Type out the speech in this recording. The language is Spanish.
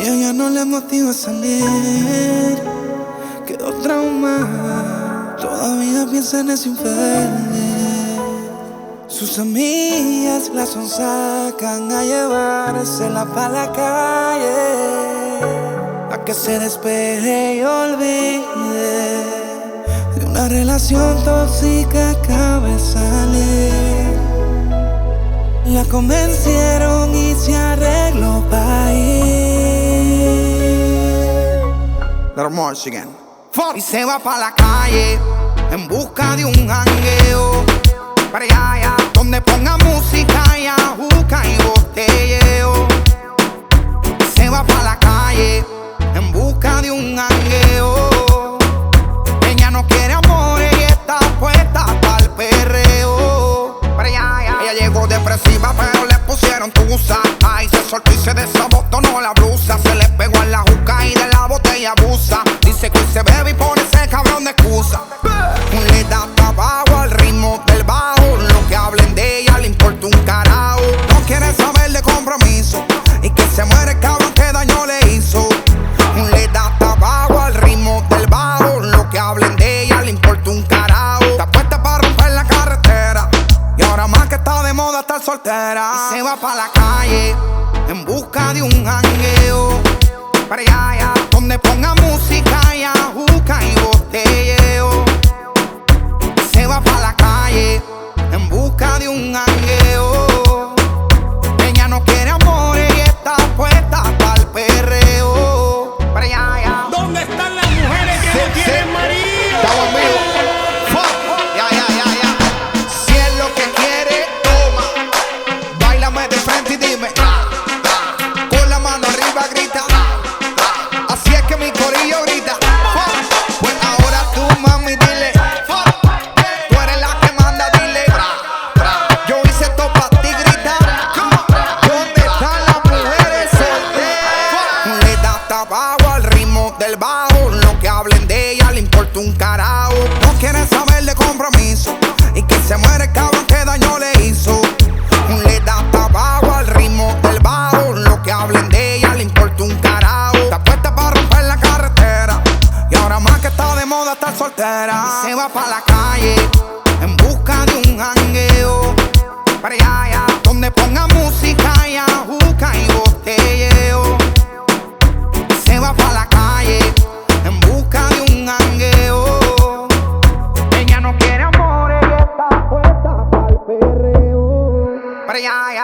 Ella ya no le motiva a salir. Quedó traumada. Todavía piensa en ese infeliz. Sus amigas la sonsacan a llevársela para la calle. A que se despeje y olvide de una relación tóxica acaba salir. La convencieron Y se va para la calle en busca de un jangueo. Para allá, donde ponga música y ajuca y botelleo. Se va para la calle en busca de un jangueo. Ella no quiere amor y está puesta para el perreo. Para allá, allá. Ella llegó depresiva, pero le pusieron tusa. Ay, se soltó y se desabotonó la blusa. Se le pegó en la juca moda estar soltera. Y se va para la calle en busca de un jangueo. Para allá, allá, Tabaco al ritmo del bajo. Lo que hablen de ella le importa un carajo. No quiere saber de compromiso. Y que se muere el cabrón que daño le hizo. Le da tabaco al ritmo del bajo. Lo que hablen de ella le importa un carajo. Está puesta para romper la carretera. Y ahora más que está de moda estar soltera. Se va para la calle en busca పర్యాయ.